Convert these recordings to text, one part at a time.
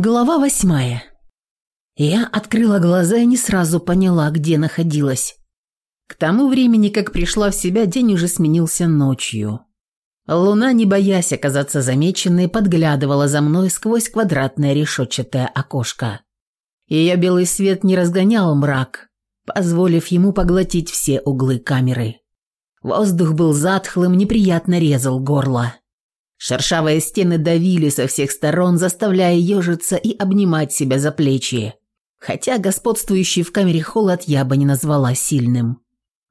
Глава восьмая. Я открыла глаза и не сразу поняла, где находилась. К тому времени, как пришла в себя, день уже сменился ночью. Луна, не боясь оказаться замеченной, подглядывала за мной сквозь квадратное решетчатое окошко. Ее белый свет не разгонял мрак, позволив ему поглотить все углы камеры. Воздух был затхлым, неприятно резал горло. Шершавые стены давили со всех сторон, заставляя ежиться и обнимать себя за плечи. Хотя господствующий в камере холод я бы не назвала сильным.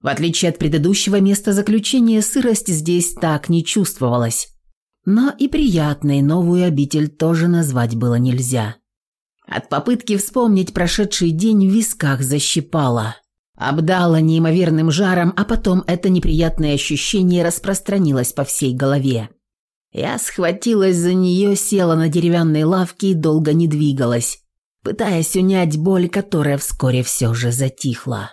В отличие от предыдущего места заключения, сырость здесь так не чувствовалась. Но и приятной новую обитель тоже назвать было нельзя. От попытки вспомнить прошедший день в висках защипало. Обдало неимоверным жаром, а потом это неприятное ощущение распространилось по всей голове. Я схватилась за нее, села на деревянной лавке и долго не двигалась, пытаясь унять боль, которая вскоре все же затихла.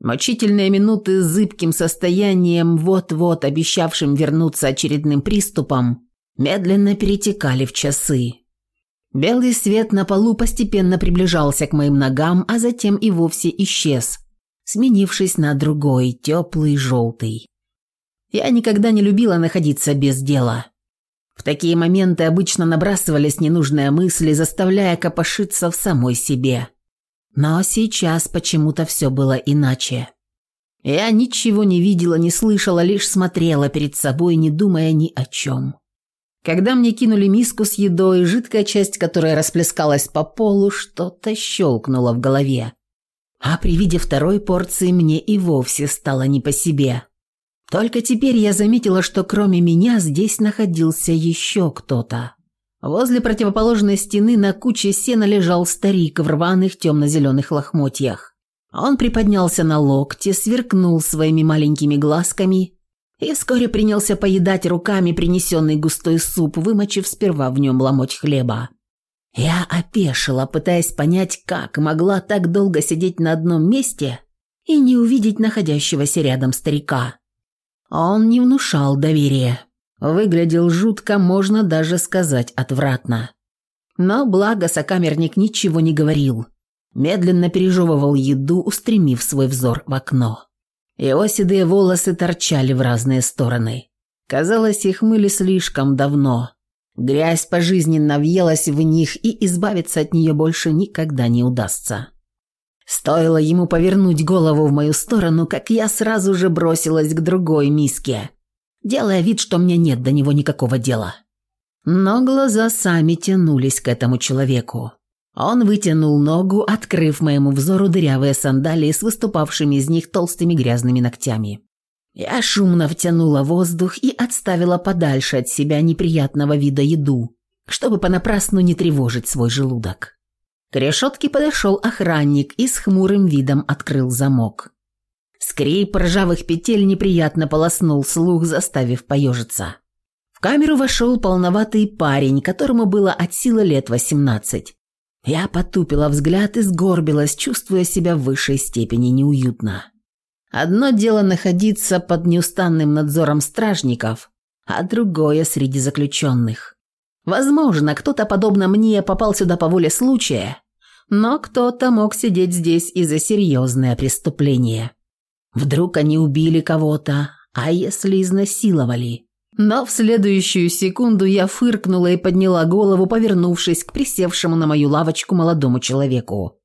Мучительные минуты с зыбким состоянием, вот-вот обещавшим вернуться очередным приступом, медленно перетекали в часы. Белый свет на полу постепенно приближался к моим ногам, а затем и вовсе исчез, сменившись на другой, теплый, желтый. Я никогда не любила находиться без дела. В такие моменты обычно набрасывались ненужные мысли, заставляя копошиться в самой себе. Но сейчас почему-то все было иначе. Я ничего не видела, не слышала, лишь смотрела перед собой, не думая ни о чем. Когда мне кинули миску с едой, жидкая часть которой расплескалась по полу, что-то щелкнуло в голове. А при виде второй порции мне и вовсе стало не по себе. Только теперь я заметила, что кроме меня здесь находился еще кто-то. Возле противоположной стены на куче сена лежал старик в рваных темно-зеленых лохмотьях. Он приподнялся на локте, сверкнул своими маленькими глазками и вскоре принялся поедать руками принесенный густой суп, вымочив сперва в нем ломоть хлеба. Я опешила, пытаясь понять, как могла так долго сидеть на одном месте и не увидеть находящегося рядом старика. Он не внушал доверия. Выглядел жутко, можно даже сказать отвратно. Но благо сокамерник ничего не говорил. Медленно пережевывал еду, устремив свой взор в окно. Его седые волосы торчали в разные стороны. Казалось, их мыли слишком давно. Грязь пожизненно въелась в них, и избавиться от нее больше никогда не удастся. Стоило ему повернуть голову в мою сторону, как я сразу же бросилась к другой миске, делая вид, что мне нет до него никакого дела. Но глаза сами тянулись к этому человеку. Он вытянул ногу, открыв моему взору дырявые сандалии с выступавшими из них толстыми грязными ногтями. Я шумно втянула воздух и отставила подальше от себя неприятного вида еду, чтобы понапрасну не тревожить свой желудок. К решетке подошел охранник и с хмурым видом открыл замок. Скрип ржавых петель неприятно полоснул слух, заставив поежиться. В камеру вошел полноватый парень, которому было от силы лет восемнадцать. Я потупила взгляд и сгорбилась, чувствуя себя в высшей степени неуютно. Одно дело находиться под неустанным надзором стражников, а другое среди заключенных. Возможно, кто-то, подобно мне, попал сюда по воле случая, но кто-то мог сидеть здесь из за серьезное преступление. Вдруг они убили кого-то, а если изнасиловали? Но в следующую секунду я фыркнула и подняла голову, повернувшись к присевшему на мою лавочку молодому человеку.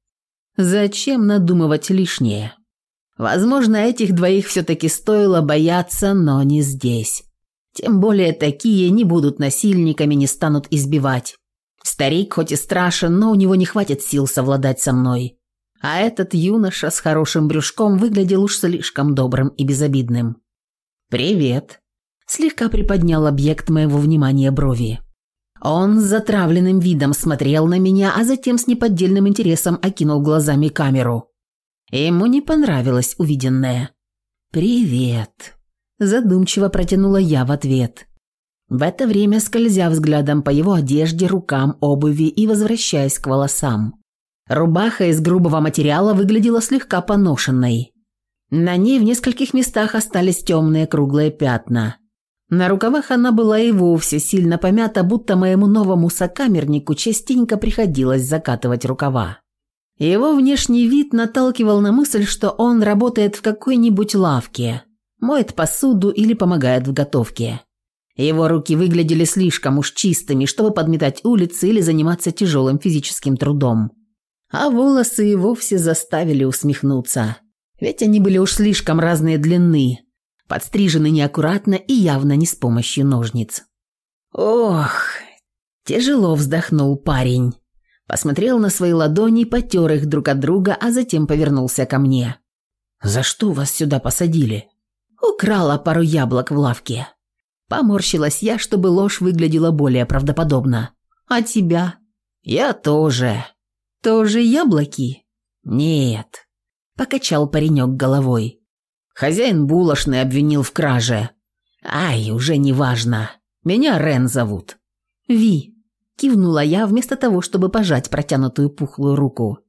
Зачем надумывать лишнее? Возможно, этих двоих все-таки стоило бояться, но не здесь. Тем более такие не будут насильниками, не станут избивать. Старик хоть и страшен, но у него не хватит сил совладать со мной. А этот юноша с хорошим брюшком выглядел уж слишком добрым и безобидным. «Привет», – слегка приподнял объект моего внимания брови. Он с затравленным видом смотрел на меня, а затем с неподдельным интересом окинул глазами камеру. Ему не понравилось увиденное. «Привет», – задумчиво протянула я в ответ. В это время скользя взглядом по его одежде, рукам, обуви и возвращаясь к волосам. Рубаха из грубого материала выглядела слегка поношенной. На ней в нескольких местах остались темные круглые пятна. На рукавах она была и вовсе сильно помята, будто моему новому сокамернику частенько приходилось закатывать рукава. Его внешний вид наталкивал на мысль, что он работает в какой-нибудь лавке, моет посуду или помогает в готовке. Его руки выглядели слишком уж чистыми, чтобы подметать улицы или заниматься тяжелым физическим трудом. А волосы и вовсе заставили усмехнуться. Ведь они были уж слишком разные длины, подстрижены неаккуратно и явно не с помощью ножниц. «Ох!» – тяжело вздохнул парень. Посмотрел на свои ладони, потер их друг от друга, а затем повернулся ко мне. «За что вас сюда посадили?» «Украла пару яблок в лавке». Поморщилась я, чтобы ложь выглядела более правдоподобно. «А тебя?» «Я тоже». «Тоже яблоки?» «Нет», – покачал паренек головой. Хозяин булочный обвинил в краже. «Ай, уже не важно. Меня Рен зовут». «Ви», – кивнула я вместо того, чтобы пожать протянутую пухлую руку.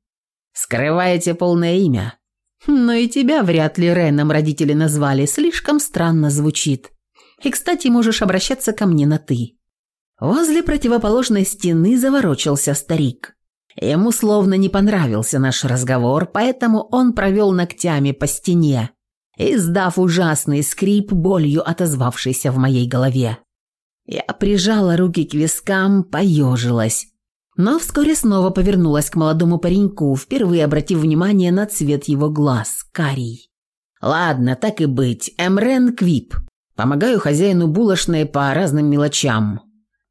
«Скрываете полное имя?» «Но и тебя вряд ли Реном родители назвали, слишком странно звучит. И, кстати, можешь обращаться ко мне на «ты». Возле противоположной стены заворочился старик. Ему словно не понравился наш разговор, поэтому он провел ногтями по стене, издав ужасный скрип, болью отозвавшийся в моей голове. Я прижала руки к вискам, поежилась. Но вскоре снова повернулась к молодому пареньку, впервые обратив внимание на цвет его глаз, карий. «Ладно, так и быть. Эмрен Квип. Помогаю хозяину булочной по разным мелочам.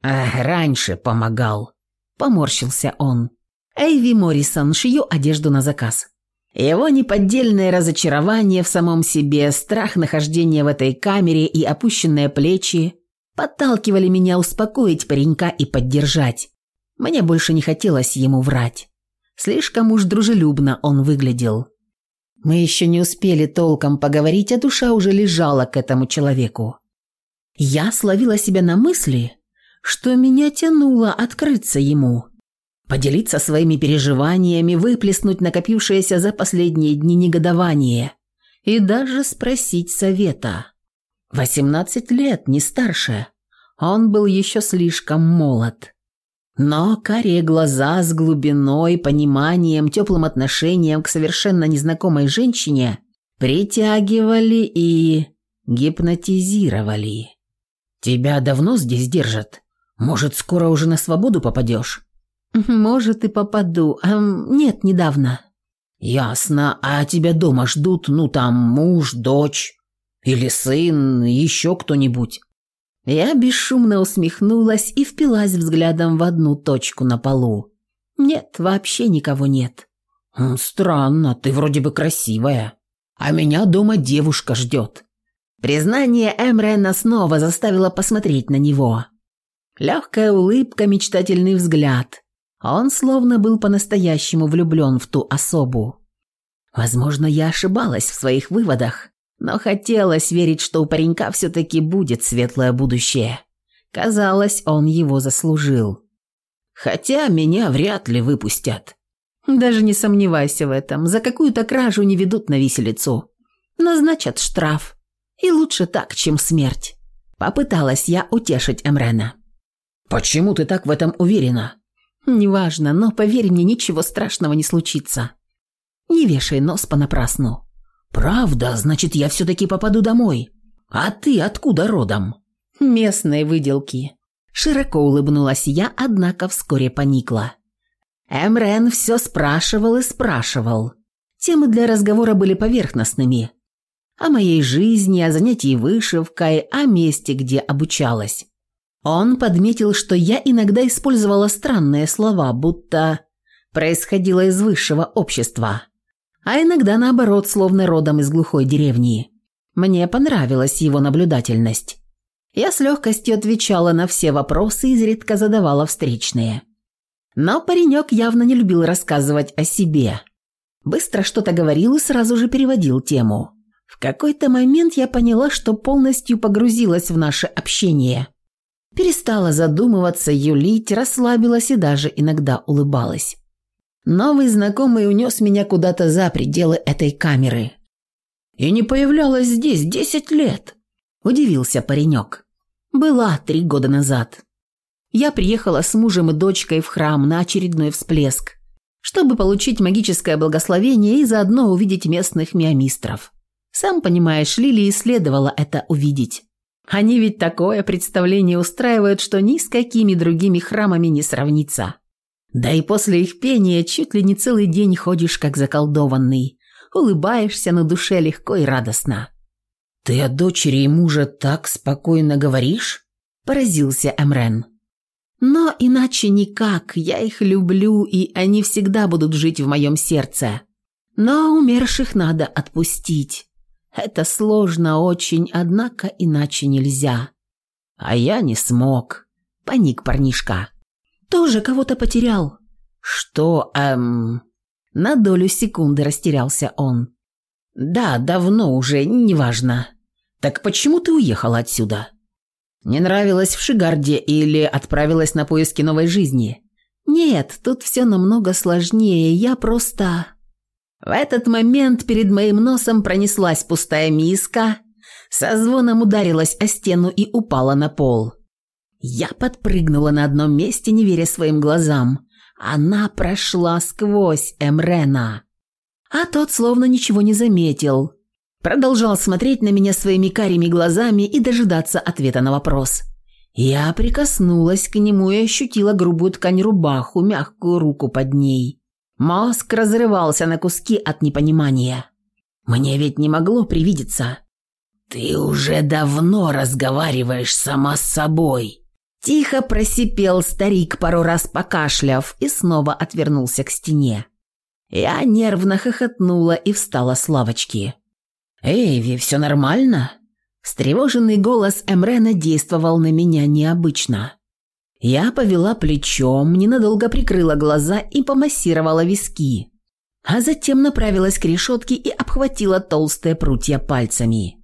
Эх, раньше помогал». Поморщился он. Эйви Моррисон, шью одежду на заказ. Его неподдельное разочарование в самом себе, страх нахождения в этой камере и опущенные плечи подталкивали меня успокоить паренька и поддержать. Мне больше не хотелось ему врать. Слишком уж дружелюбно он выглядел. Мы еще не успели толком поговорить, а душа уже лежала к этому человеку. Я словила себя на мысли, что меня тянуло открыться ему – поделиться своими переживаниями, выплеснуть накопившееся за последние дни негодование и даже спросить совета. Восемнадцать лет, не старше. Он был еще слишком молод. Но карие глаза с глубиной, пониманием, теплым отношением к совершенно незнакомой женщине притягивали и гипнотизировали. «Тебя давно здесь держат? Может, скоро уже на свободу попадешь?» «Может, и попаду. Эм, нет, недавно». «Ясно. А тебя дома ждут, ну там, муж, дочь или сын, еще кто-нибудь?» Я бесшумно усмехнулась и впилась взглядом в одну точку на полу. «Нет, вообще никого нет». «Странно, ты вроде бы красивая. А меня дома девушка ждет». Признание Эмрена снова заставило посмотреть на него. Легкая улыбка, мечтательный взгляд. Он словно был по-настоящему влюблен в ту особу. Возможно, я ошибалась в своих выводах, но хотелось верить, что у паренька все-таки будет светлое будущее. Казалось, он его заслужил. Хотя меня вряд ли выпустят. Даже не сомневайся в этом. За какую-то кражу не ведут на виселицу. Назначат штраф. И лучше так, чем смерть. Попыталась я утешить Эмрена. «Почему ты так в этом уверена?» «Неважно, но поверь мне, ничего страшного не случится. Не вешай нос понапрасну». «Правда? Значит, я все-таки попаду домой. А ты откуда родом?» «Местные выделки». Широко улыбнулась я, однако вскоре поникла. Эмрен все спрашивал и спрашивал. Темы для разговора были поверхностными. О моей жизни, о занятии вышивкой, о месте, где обучалась. Он подметил, что я иногда использовала странные слова, будто происходила из высшего общества, а иногда наоборот, словно родом из глухой деревни. Мне понравилась его наблюдательность. Я с легкостью отвечала на все вопросы и изредка задавала встречные. Но паренек явно не любил рассказывать о себе. Быстро что-то говорил и сразу же переводил тему. В какой-то момент я поняла, что полностью погрузилась в наше общение – Перестала задумываться, юлить, расслабилась и даже иногда улыбалась. Новый знакомый унес меня куда-то за пределы этой камеры. «И не появлялась здесь десять лет», – удивился паренек. Была три года назад. Я приехала с мужем и дочкой в храм на очередной всплеск, чтобы получить магическое благословение и заодно увидеть местных миамистров. Сам понимаешь, Лилии следовало это увидеть. Они ведь такое представление устраивают, что ни с какими другими храмами не сравнится. Да и после их пения чуть ли не целый день ходишь как заколдованный, улыбаешься на душе легко и радостно. «Ты о дочери и муже так спокойно говоришь?» – поразился Эмрен. «Но иначе никак, я их люблю, и они всегда будут жить в моем сердце. Но умерших надо отпустить. Это сложно очень, однако иначе нельзя. А я не смог. Паник парнишка. Тоже кого-то потерял. Что, эм... На долю секунды растерялся он. Да, давно уже, неважно. Так почему ты уехала отсюда? Не нравилось в Шигарде или отправилась на поиски новой жизни? Нет, тут все намного сложнее. Я просто... В этот момент перед моим носом пронеслась пустая миска, со звоном ударилась о стену и упала на пол. Я подпрыгнула на одном месте, не веря своим глазам. Она прошла сквозь Эмрена. А тот словно ничего не заметил. Продолжал смотреть на меня своими карими глазами и дожидаться ответа на вопрос. Я прикоснулась к нему и ощутила грубую ткань рубаху, мягкую руку под ней. Мозг разрывался на куски от непонимания. Мне ведь не могло привидеться. «Ты уже давно разговариваешь сама с собой», Тихо просипел старик, пару раз покашляв, и снова отвернулся к стене. Я нервно хохотнула и встала с лавочки. «Эйви, все нормально?» Встревоженный голос Эмрена действовал на меня необычно. Я повела плечом, ненадолго прикрыла глаза и помассировала виски, а затем направилась к решетке и обхватила толстые прутья пальцами.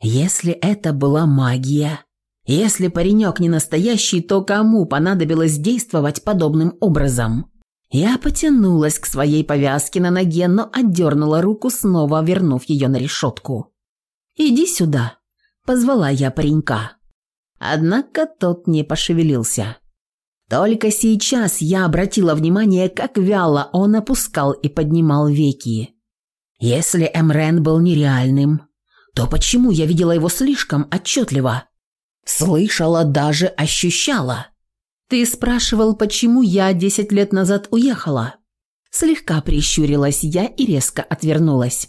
Если это была магия, если паренек не настоящий, то кому понадобилось действовать подобным образом? Я потянулась к своей повязке на ноге, но отдернула руку, снова вернув ее на решетку. «Иди сюда», – позвала я паренька. Однако тот не пошевелился. Только сейчас я обратила внимание, как вяло он опускал и поднимал веки. Если Эмрен был нереальным, то почему я видела его слишком отчетливо? Слышала, даже ощущала. Ты спрашивал, почему я десять лет назад уехала? Слегка прищурилась я и резко отвернулась.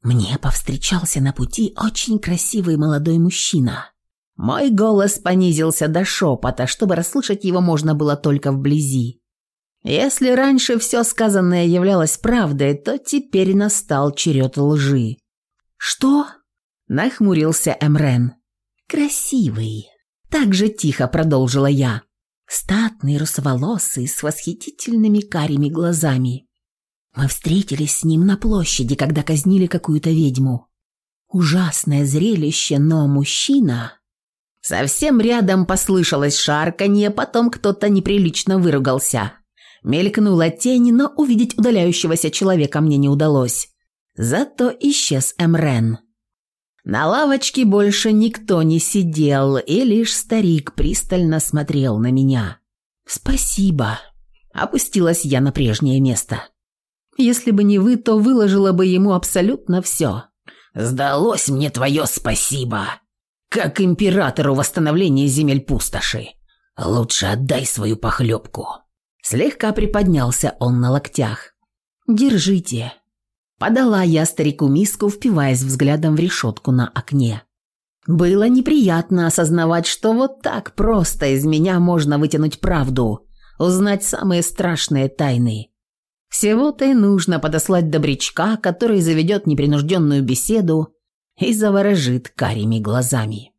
Мне повстречался на пути очень красивый молодой мужчина. Мой голос понизился до шепота, чтобы расслышать его можно было только вблизи. Если раньше все сказанное являлось правдой, то теперь настал черед лжи. «Что?» – нахмурился Эмрен. «Красивый», – так же тихо продолжила я. Статный, русоволосый, с восхитительными карими глазами. Мы встретились с ним на площади, когда казнили какую-то ведьму. Ужасное зрелище, но мужчина... Совсем рядом послышалось шарканье, потом кто-то неприлично выругался. Мелькнула тень, но увидеть удаляющегося человека мне не удалось. Зато исчез Эмрен. На лавочке больше никто не сидел, и лишь старик пристально смотрел на меня. «Спасибо», – опустилась я на прежнее место. «Если бы не вы, то выложила бы ему абсолютно все». «Сдалось мне твое спасибо, как императору восстановления земель пустоши. Лучше отдай свою похлебку». Слегка приподнялся он на локтях. «Держите». Подала я старику миску, впиваясь взглядом в решетку на окне. Было неприятно осознавать, что вот так просто из меня можно вытянуть правду, узнать самые страшные тайны. Всего-то и нужно подослать добрячка, который заведет непринужденную беседу и заворожит карими глазами.